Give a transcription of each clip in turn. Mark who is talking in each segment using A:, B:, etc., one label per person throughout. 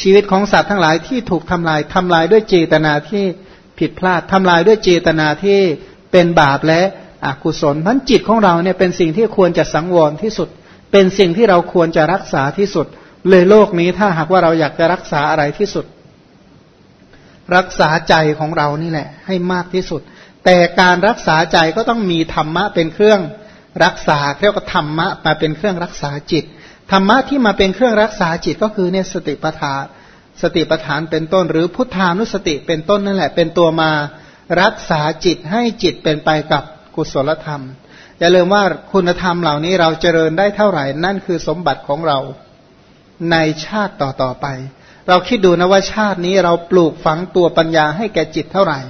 A: ชีวิตของสัตว์ทั้งหลายที่ถูกทำลายทำลายด้วยเจตนาที่ผิดพลาดทำลายด้วยเจตนาที่เป็นบาปและอกุศลพันจิตของเราเนี่ยเป็นสิ่งที่ควรจะสังวรที่สุด เป็นสิ่งที่เราควรจะรักษาที่สุด เลยโลกนี้ถ้าหากว่าเราอยากจะรักษาอะไรที่สุด รักษาใจของเรานี่แหละ ให้มากที่สุด แต่การรักษาใจก็ต้องมีธรรมะเป็นเครื่องรักษาเรียกว่าธรรมะมาเป็นเครื่องรักษาจิต ธรรมะที่มาเป็นเครื่องรักษาจิตก็คือเนี่ยสติปัฏฐานสติปัฏฐานเป็นต้น หรือพุทธานุสติเป็นต้นนั่นแหละ เป็นตัวมารักษาจิตให้จิตเป็นไปกับกุศลธรรม อย่าลืมว่าคุณธรรมเหล่านี้เราเจริญได้เท่าไหร่นั่นคือสมบัติของเราในชาติต่อต่อไป เราคิดดูนะว่าชาตินี้เราปลูกฝังตัวปัญญาให้แก่จิตเท่าไหร่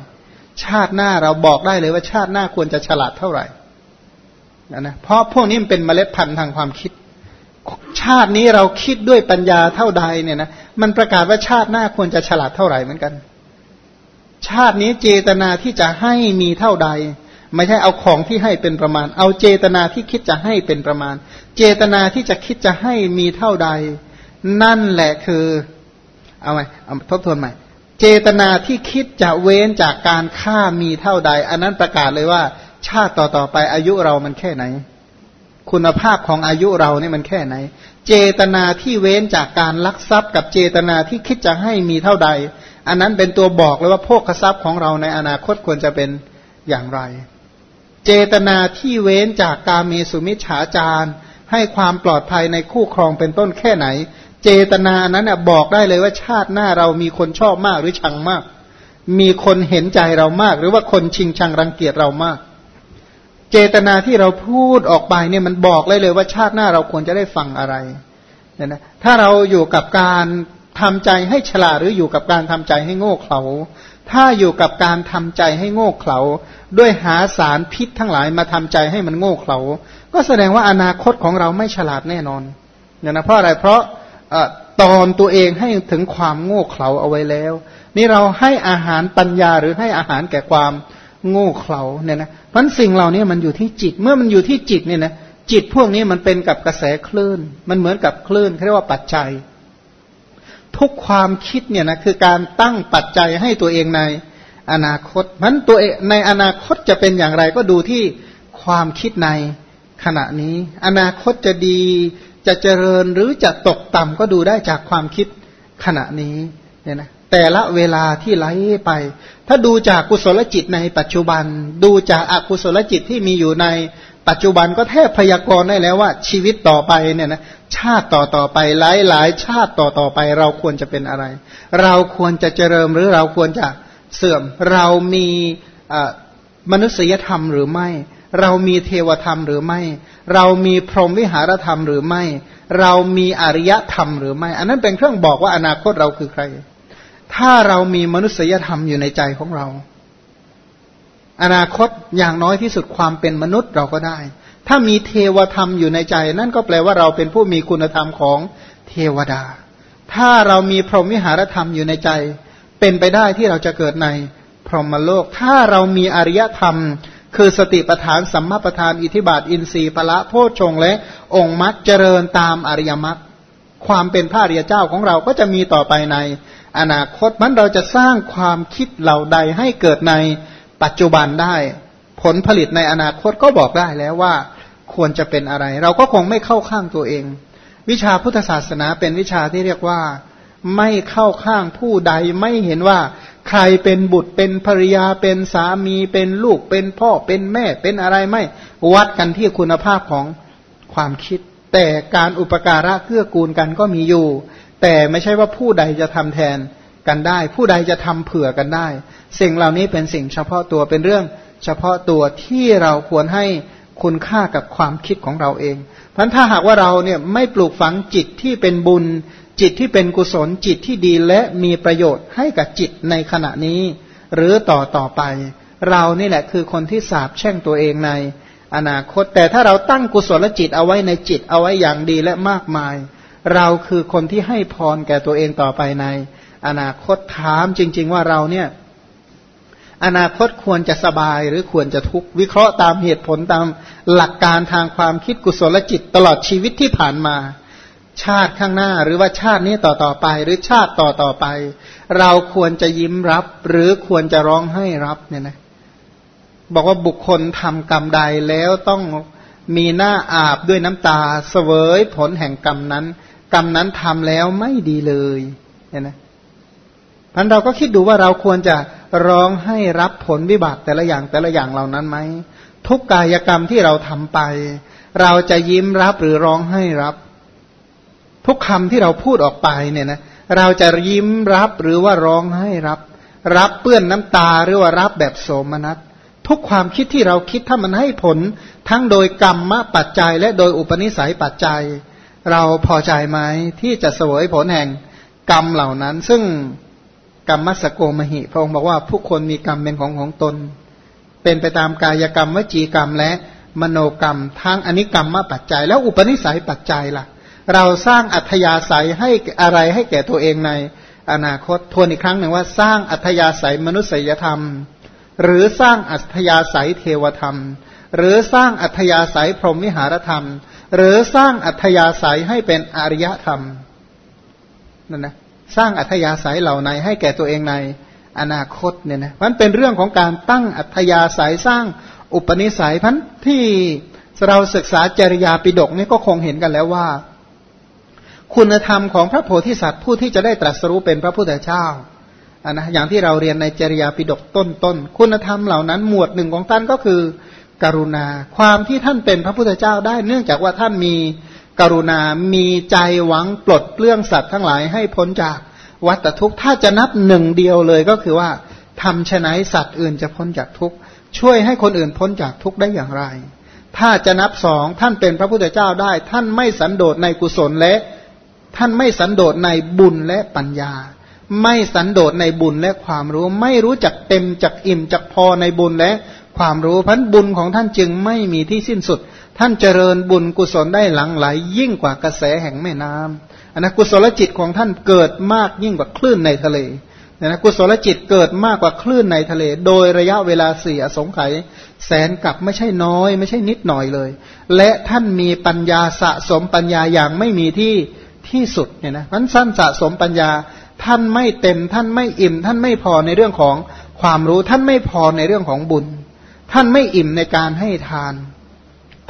A: ชาติหน้าเราบอกได้เลยว่าชาติหน้าควรจะฉลาดเท่าไหร่นะนะเพราะพวกนี้มันเป็นเมล็ดพันธุ์ทางความคิด ชาตินี้เราคิดด้วยปัญญาเท่าใดเนี่ยนะมันประกาศว่าชาติหน้าควรจะฉลาดเท่าไหร่เหมือนกัน ชาตินี้เจตนาที่จะให้มีเท่าใด ไม่ใช่เอาของที่ให้เป็นประมาณ เอาเจตนาที่คิดจะให้เป็นประมาณ เจตนาที่จะคิดจะให้มีเท่าใด นั่นแหละคือเอาไหมเอาทบทวนใหม่ เจตนาที่คิดจะเว้นจากการฆ่ามีเท่าใด อันนั้นประกาศเลยว่า ชาติต่อต่อไปอายุเรามันแค่ไหน คุณภาพของอายุเราเนี่ยมันแค่ไหน เจตนาที่เว้นจากการลักทรัพย์ กับเจตนาที่คิดจะให้มีเท่าใด อันนั้นเป็นตัวบอกเลยว่าพวกทรัพย์ของเราในอนาคตควรจะเป็นอย่างไร เจตนาที่เว้นจากการมีสุมิจฉาจารให้ความปลอดภัยในคู่ครองเป็นต้นแค่ไหน เจตนานั้นบอกได้เลยว่าชาติหน้าเรามีคนชอบมากหรือชังมาก มีคนเห็นใจเรามาก หรือว่าคนชิงชังรังเกียจเรามาก เจตนาที่เราพูดออกไปเนี่ยมันบอกเลยเลยว่าชาติหน้าเราควรจะได้ฟังอะไรเนี่ยนะถ้าเราอยู่กับการทำใจให้ฉลาดหรืออยู่กับการทำใจให้โง่เขลาถ้าอยู่กับการทำใจให้โง่เขลาด้วยหาสารพิษทั้งหลายมาทำใจให้มันโง่เขลาก็แสดงว่าอนาคตของเราไม่ฉลาดแน่นอนเนี่ยนะเพราะอะไรเพราะตอนตัวเองให้ถึงความโง่เขลาเอาไว้แล้ว นี่เราให้อาหารปัญญาหรือให้อาหารแก่ความ โง่เขลาเนี่ยนะเพราะสิ่งเหล่านี้มันอยู่ที่จิต เมื่อมันอยู่ที่จิตเนี่ยนะจิตพวกนี้มันเป็นกับกระแสคลื่น มันเหมือนกับคลื่นเรียกว่าปัจจัย ทุกความคิดเนี่ยนะคือการตั้งปัจจัยให้ตัวเองในอนาคตมันตัวเองในอนาคตจะเป็นอย่างไรก็ดูที่ความคิดในขณะนี้ อนาคตจะดีจะเจริญหรือจะตกต่ำก็ดูได้จากความคิดขณะนี้เนี่ยนะ แต่ละเวลาที่ไหลไป ถ้าดูจากกุศลจิตในปัจจุบัน ดูจากอกุศลจิตที่มีอยู่ในปัจจุบันก็แทบพยากรณ์ได้แล้วว่า ชีวิตต่อไปเนี่ยนะชาติต่อต่อไปหลายหลายชาติต่อต่อไป เราควรจะเป็นอะไร เราควรจะเจริญหรือเราควรจะเสื่อม เรามีมนุษยธรรมหรือไม่ เรามีเทวธรรมหรือไม่ เรามีพรหมวิหารธรรมหรือไม่ เรามีอริยธรรมหรือไม่ อันนั้นเป็นเครื่องบอกว่าอนาคตเราคือใคร ถ้าเรามีมนุษยธรรมอยู่ในใจของเรา อนาคตอย่างน้อยที่สุดความเป็นมนุษย์เราก็ได้ ถ้ามีเทวธรรมอยู่ในใจ นั่นก็แปลว่าเราเป็นผู้มีคุณธรรมของเทวดา ถ้าเรามีพรหมวิหารธรรมอยู่ในใจ เป็นไปได้ที่เราจะเกิดในพรหมโลก ถ้าเรามีอริยธรรม คือสติปทานสัมมาปทานอิทิบาทอินทรีย์พละโพชงและองค์มรรคเจริญตามอริยมรรคความเป็นพระอริยเจ้าของเราก็จะมีต่อไปใน อนาคตมันเราจะสร้างความคิดเหล่าใดให้เกิดในปัจจุบันได้ ผลผลิตในอนาคตก็บอกได้แล้วว่าควรจะเป็นอะไร เราก็คงไม่เข้าข้างตัวเอง วิชาพุทธศาสนาเป็นวิชาที่เรียกว่า ไม่เข้าข้างผู้ใดไม่เห็นว่า ใครเป็นบุตรเป็นภริยาเป็นสามีเป็นลูกเป็นพ่อเป็นแม่เป็นอะไรไม่วัดกันที่คุณภาพของความคิด แต่การอุปการะเกื้อกูลกันก็มีอยู่ แต่ไม่ใช่ว่าผู้ใดจะทำแทนกันได้ ผู้ใดจะทำเผื่อกันได้ สิ่งเหล่านี้เป็นสิ่งเฉพาะตัวเป็นเรื่อง เฉพาะตัวที่เราควรให้คุณค่ากับความคิดของเราเอง เพราะถ้าหากว่าเราเนี่ยไม่ปลูกฝังจิตที่เป็นบุญ จิตที่เป็นกุศลจิตที่ดีและมีประโยชน์ให้กับจิตในขณะนี้ หรือต่อต่อไป เรานี่แหละคือคนที่สาบแช่งตัวเองในอนาคต แต่ถ้าเราตั้งกุศลจิตเอาไว้ในจิตเอาไว้อย่างดีและมากมาย เราคือคนที่ให้พรแก่ตัวเองต่อไปใน อนาคตถามจริง ๆ ว่าเราเนี่ย อนาคตควรจะสบายหรือควรจะทุกข์วิเคราะห์ตามเหตุผลตามหลักการทางความคิดกุศลจิตตลอดชีวิตที่ผ่านมา ชาติข้างหน้าหรือว่าชาตินี้ต่อต่อไป หรือชาติต่อต่อไป เราควรจะยิ้มรับ หรือควรจะร้องให้รับเนี่ยนะบอกว่าบุคคลทำกรรมใดแล้วต้องมีหน้าอาบด้วยน้ำตาเสวยผลแห่งกรรมนั้น กรรมนั้นทำแล้วไม่ดีเลยเนี่ยนะพันเราก็คิดดูว่าเราควรจะร้องให้รับผลวิบากแต่ละอย่างแต่ละอย่างเหล่านั้นไหมทุกกายกรรมที่เราทำไป เราจะยิ้มรับหรือร้องให้รับ ทุกคำที่เราพูดออกไปเนี่ยนะเราจะยิ้มรับหรือว่าร้องให้รับ รับเปื้อนน้ำตาหรือว่ารับแบบโสมนัสทุกความคิดที่เราคิดถ้ามันให้ผล ทั้งโดยกรรมปัจจัย และโดยอุปนิสัยปัจจัย เราพอใจไหมที่จะเสวยผลแห่งกรรมเหล่านั้น ซึ่งกรรมมัสโกมหิ พระองค์บอกว่าผู้คนมีกรรมเป็นของของตน เป็นไปตามกายกรรมวจีกรรมและมโนกรรมทั้งอนิกรรมมาปัจจัย แล้วอุปนิสัยปัจจัยล่ะ เราสร้างอัธยาศัยให้อะไรให้แก่ตัวเองในอนาคตทวนอีกครั้งหนึ่งว่าสร้างอัธยาศัยมนุษยธรรม หรือสร้างอัธยาศัยเทวธรรม หรือสร้างอัธยาศัยพรหมวิหารธรรม หรือสร้างอัธยาศัยให้เป็นอริยธรรมนั่นนะสร้างอัธยาศัยเหล่าในให้แก่ตัวเองในอนาคตเนี่ยนะมันเป็นเรื่องของการตั้งอัธยาศัยสร้างอุปนิสัยพันที่เราศึกษาจริยาปิฎกนี่ก็คงเห็นกันแล้วว่า คุณธรรมของพระโพธิสัตว์ผู้ที่จะได้ตรัสรู้เป็นพระพุทธเจ้าอันนะอย่างที่เราเรียนในจริยาปิฎกต้นๆคุณธรรมเหล่านั้นหมวดหนึ่งของท่านก็คือ กรุณา ความที่ท่านเป็นพระพุทธเจ้าได้ เนื่องจากว่าท่านมีกรุณา มีใจหวังปลดเปลื้องสัตว์ทั้งหลายให้พ้นจากวัฏทุกข์ ถ้าจะนับหนึ่งเดียวเลยก็คือว่าทำชนะสัตว์อื่นจะพ้นจากทุกข์ ช่วยให้คนอื่นพ้นจากทุกข์ได้อย่างไร ถ้าจะนับสองท่านเป็นพระพุทธเจ้าได้ ท่านไม่สันโดษในกุศลและ ท่านไม่สันโดษในบุญและปัญญา ไม่สันโดษในบุญและความรู้ ไม่รู้จักเต็มจักอิ่มจักพอในบุญและ ความรู้พันบุญของท่านจึงไม่มีที่สิ้นสุด ท่านเจริญบุญกุศลได้หลังไหลยิ่งกว่ากระแสแห่งแม่น้ำอันนะกุศลจิตของท่านเกิดมากยิ่งกว่าคลื่นในทะเลนะกุศลจิตเกิดมากกว่าคลื่นในทะเล โดยระยะเวลาสี่อสงไขยแสนกับไม่ใช่น้อย ไม่ใช่นิดหน่อยเลย และท่านมีปัญญาสะสมปัญญาอย่างไม่มีที่ที่สุดเนี่ยนะมันสั้นสะสมปัญญา ท่านไม่เต็ม ท่านไม่อิ่ม ท่านไม่พอในเรื่องของความรู้ ท่านไม่พอในเรื่องของบุญ ท่านไม่อิ่มในการให้ทาน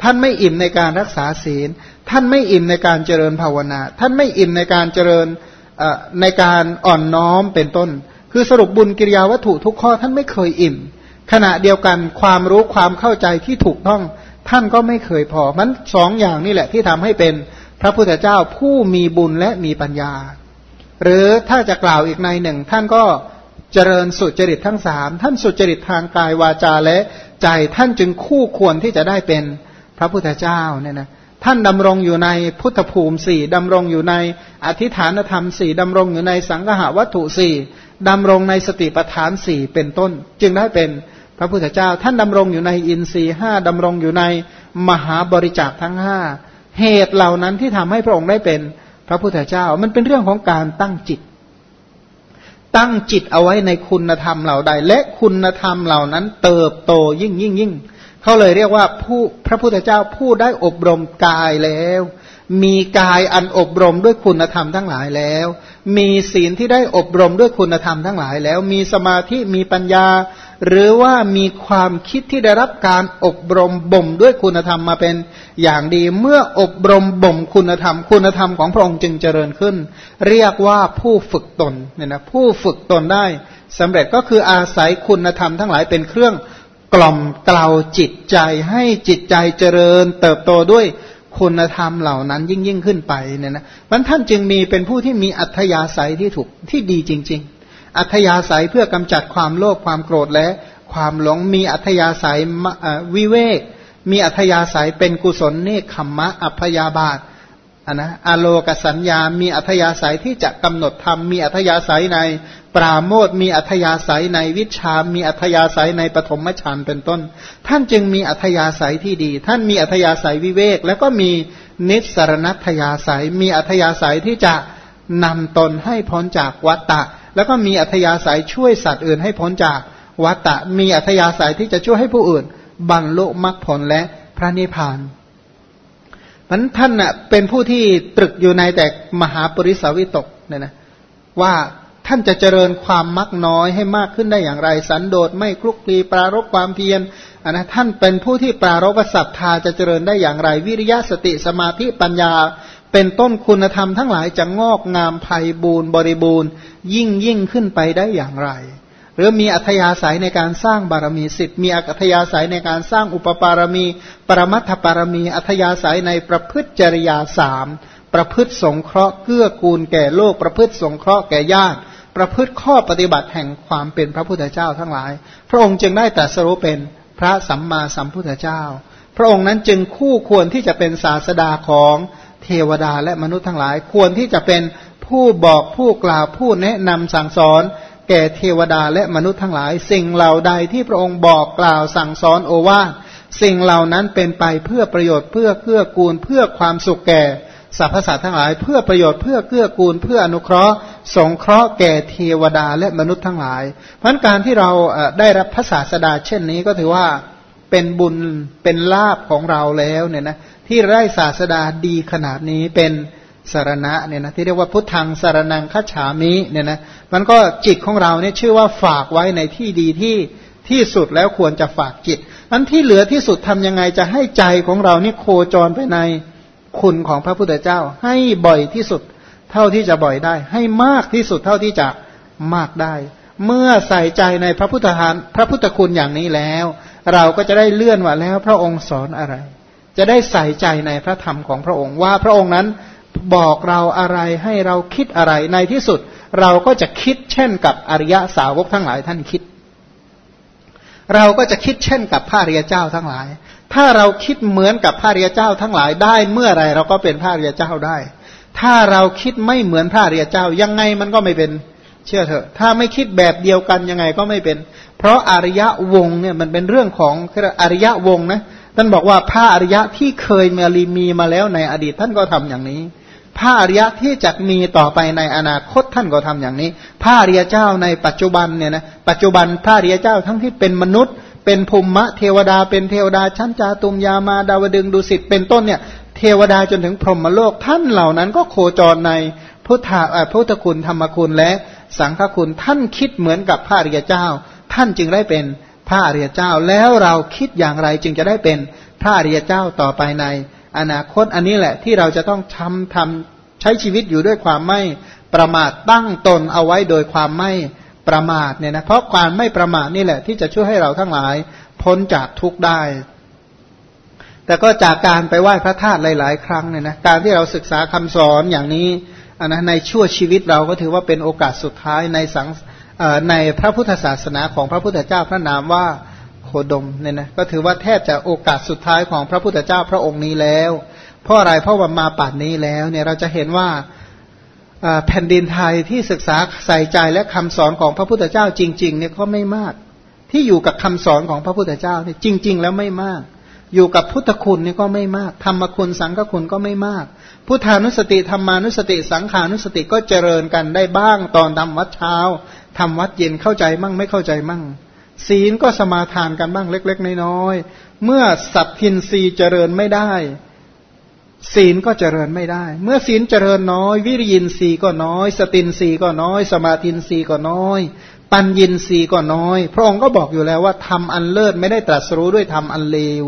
A: ท่านไม่อิ่มในการรักษาศีล ท่านไม่อิ่มในการเจริญภาวนา ท่านไม่อิ่มในการเจริญในการอ่อนน้อมเป็นต้น คือสรุปบุญกิริยาวัตถุทุกข้อท่านไม่เคยอิ่ม ขณะเดียวกันความรู้ความเข้าใจที่ถูกต้องท่านก็ไม่เคยพอ มันสองอย่างนี่แหละที่ทำให้เป็นพระพุทธเจ้าผู้มีบุญและมีปัญญา หรือถ้าจะกล่าวอีกในหนึ่ง ท่านก็เจริญสุจริตทั้งสามท่านสุจริตทางกายวาจาและ ใจท่านจึงคู่ควรที่จะได้เป็นพระพุทธเจ้าเนี่ยนะท่านดำรงอยู่ในพุทธภูมิสี่ดำรงอยู่ในอธิฐานธรรมสี่ดำรงอยู่ในสังหาวัตถุสี่ดำรงในสติปัฏฐานสี่เป็นต้น จึงได้เป็นพระพุทธเจ้า ท่านดำรงอยู่ในอินทรีห้าดำรงอยู่ในมหาบริจาคทั้งห้าเหตุเหล่านั้นที่ทำให้พระองค์ได้เป็นพระพุทธเจ้า มันเป็นเรื่องของการตั้งจิต ตั้งจิตเอาไว้ในคุณธรรมเหล่าใด และคุณธรรมเหล่านั้น เติบโตยิ่งยิ่งยิ่งเขาเลยเรียกว่าผู้พระพุทธเจ้าผู้ได้อบรมกายแล้ว มีกายอันอบรมด้วยคุณธรรมทั้งหลายแล้ว มีศีลที่ได้อบรมด้วยคุณธรรมทั้งหลาย แล้วมีสมาธิมีปัญญา หรือว่ามีความคิดที่ได้รับการอบรมบ่มด้วยคุณธรรมมาเป็นอย่างดี เมื่ออบรมบ่มคุณธรรม คุณธรรมของพระองค์จึงเจริญขึ้น เรียกว่าผู้ฝึกตนเนี่ยนะผู้ฝึกตนได้สำเร็จก็คืออาศัยคุณธรรมทั้งหลายเป็นเครื่องกล่อมเกลาจิตใจให้จิตใจเจริญ เติบโตด้วย คุณธรรมเหล่านั้นยิ่งยิ่งขึ้นไปเนี่ยนะมันท่านจึงมีเป็นผู้ที่มีอัธยาศัยที่ถูกที่ดีจริง ๆ อัธยาศัยเพื่อกำจัดความโลภความโกรธและความหลงมีอัธยาศัยวิเวก มีอัธยาศัยเป็นกุศลเนคขมมะอัพยาบาทนนะอโลกสัญญา มีอัธยาศัยที่จะกำหนดธรรม มีอัธยาศัยใน ปราโมทมีอัธยาศัยในวิชา มีอัธยาศัยในปฐมฌานเป็นต้น ท่านจึงมีอัธยาศัยที่ดี ท่านมีอัธยาศัยวิเวก แล้วก็มีนิสรณัตยาศัย มีอัธยาศัยที่จะนำตนให้พ้นจากวัตตะ แล้วก็มีอัธยาศัยช่วยสัตว์อื่นให้พ้นจากวัตตะ มีอัธยาศัยที่จะช่วยให้ผู้อื่น บรรลุมรรคผลและพระนิพพานมันท่านเป็นผู้ที่ตรึกอยู่ในแต่มหาปริสาวิตกเนี่ยนะว่า ท่านจะเจริญความมักน้อยให้มากขึ้นได้อย่างไร สันโดษไม่คลุกคลีปรารบความเพียรอันนะท่านเป็นผู้ที่ปรารบศรัทธาจะเจริญได้อย่างไร วิริยะสติสมาธิปัญญา เป็นต้นคุณธรรมทั้งหลายจะงอกงามไพ่บูรณ์บริบูรณ์ ยิ่งยิ่งขึ้นไปได้อย่างไร หรือมีอัธยาศัยในการสร้างบารมีสิทธิ์มีอัธยาศัยในการสร้างอุปปารมี ปรมัตถปารมี อัธยาศัยในประพฤติจริยาสามประพฤติสงเคราะห์เกื้อกูลแก่โลกประพฤติสงเคราะห์แก่ญาติ ประพฤติข้อปฏิบัติแห่งความเป็นพระพุทธเจ้าทั้งหลาย พระองค์จึงได้ตรัสรู้เป็นพระสัมมาสัมพุทธเจ้า พระองค์นั้นจึงคู่ควรที่จะเป็นศาสดาของเทวดาและมนุษย์ทั้งหลาย ควรที่จะเป็นผู้บอกผู้กล่าวผู้แนะนำสั่งสอน แก่เทวดาและมนุษย์ทั้งหลาย สิ่งเหล่าใดที่พระองค์บอกกล่าวสั่งสอนโอวาทสิ่งเหล่านั้นเป็นไปเพื่อประโยชน์เพื่อเพื่อกูลเพื่อความสุขแก่สรรพสัตว์ทั้งหลาย เพื่อประโยชน์เพื่อเกื้อกูลเพื่ออนุเคราะห์ สงเคราะห์แก่เทวดาและมนุษย์ทั้งหลาย เพราะการที่เราได้รับพระศาสดาเช่นนี้ก็ถือว่าเป็นบุญเป็นลาบของเราแล้วเนี่ยนะที่ได้ศาสดาดีขนาดนี้เป็นสารณะเนี่ยนะที่เรียกว่าพุทธังสารนังคัจฉามิเนี่ยนะมันก็จิตของเราเนี่ยชื่อว่าฝากไว้ในที่ดีที่ที่สุดแล้วควรจะฝากจิตนั้นที่เหลือที่สุดทำยังไงจะให้ใจของเรานี่โคจรไปในคุณของพระพุทธเจ้า ให้บ่อยที่สุด เท่าที่จะบ่อยได้ ให้มากที่สุดเท่าที่จะมากได้ เมื่อใส่ใจในพระพุทธานพระพุทธคุณอย่างนี้แล้ว เราก็จะได้เลื่อนว่าแล้วพระองค์สอนอะไร จะได้ใส่ใจในพระธรรมของพระองค์ว่าพระองค์นั้นบอกเราอะไรให้เราคิดอะไรในที่สุด เราก็จะคิดเช่นกับอริยสาวกทั้งหลายท่านคิด เราก็จะคิดเช่นกับพระริยเจ้าทั้งหลาย ถ้าเราคิดเหมือนกับพระริยเจ้าทั้งหลายได้เมื่อไรเราก็เป็นพระริยเจ้าได้ ถ้าเราคิดไม่เหมือนพระริยเจ้ายังไงมันก็ไม่เป็น เชื่อเถอะ ถ้าไม่คิดแบบเดียวกันยังไงก็ไม่เป็น เพราะอริยะวงเนี่ยมันเป็นเรื่องของอริยะวงนะท่านบอกว่าพระอริยะที่เคยมีรีมีมาแล้วในอดีตท่านก็ทำอย่างนี้พระอริยะที่จะมีต่อไปในอนาคตท่านก็ทำอย่างนี้ พระอริยเจ้าในปัจจุบันเนี่ยนะปัจจุบันพระอริยเจ้าทั้งที่เป็นมนุษย์ เป็นภูมิมะเทวดาเป็นเทวดาชั้นจาตุมยามาดาวดึงดุสิตเป็นต้นเนี่ย เทวดาจนถึงพรหมโลกท่านเหล่านั้นก็โคจรในพุทธะพุทธคุณธรรมคุณและสังฆคุณท่านคิดเหมือนกับพระอริยเจ้า ท่านจึงได้เป็นพระอริยเจ้าแล้วเราคิดอย่างไรจึงจะได้เป็นพระอริยเจ้าต่อไปใน อนาคตอันนี้แหละที่เราจะต้องทำทำใช้ชีวิตอยู่ด้วยความไม่ประมาทตั้งตนเอาไว้โดยความไม่ประมาทเนี่ยนะเพราะความไม่ประมาทนี่แหละที่จะช่วยให้เราทั้งหลายพ้นจากทุกข์ได้ แต่ก็จากการไปไหว้พระธาตุหลาย ๆ ครั้งเนี่ยนะการที่เราศึกษาคำสอนอย่างนี้นนะในชั่วชีวิตเราก็ถือว่าเป็นโอกาสสุดท้ายในสังในพระพุทธศาสนาของพระพุทธเจ้าพระนามว่าโคดมเนี่ยนะก็ถือว่าแทบจะโอกาสสุดท้ายของพระพุทธเจ้าพระองค์นี้แล้ว เพราะอะไรเพราะว่ามาป่านนี้แล้วเนี่ยเราจะเห็นว่าแผ่นดินไทยที่ศึกษาใส่ใจและคำสอนของพระพุทธเจ้าจริง ๆ เนี่ยก็ไม่มาก ที่อยู่กับคำสอนของพระพุทธเจ้าเนี่ยจริง ๆ แล้วไม่มาก อยู่กับพุทธคุณนี่ก็ไม่มาก ธรรมคุณสังฆคุณก็ไม่มาก พุทธานุสติธรรมานุสติ สังขานุสติก็เจริญกันได้บ้างตอนทำวัดเช้าทำวัดเย็นเข้าใจมั่งไม่เข้าใจมั่ง ศีลก็สมาทานกันบ้างเล็ก ๆ น้อยๆเมื่อสัพพินรีเจริญไม่ได้ ศีลก็เจริญไม่ได้ เมื่อศีลเจริญน้อย วิริยินรีก็น้อย สตินรีก็น้อย สมาธินรีก็น้อยปัญญินรีก็น้อย พระองค์ก็บอกอยู่แล้วว่าทำอันเลิศไม่ได้ตรัสรู้ด้วยทำอันเลว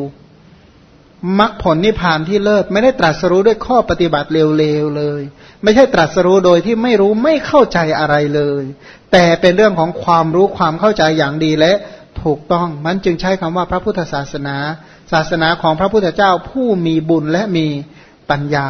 A: มรรคผลนิพพานที่เลิศไม่ได้ตรัสรู้ด้วยข้อปฏิบัติเลวๆเลย ไม่ใช่ตรัสรู้โดยที่ไม่รู้ไม่เข้าใจอะไรเลย แต่เป็นเรื่องของความรู้ความเข้าใจอย่างดีและถูกต้องมันจึงใช้คำว่าพระพุทธศาสนา ศาสนาของพระพุทธเจ้าผู้มีบุญและมีปัญญา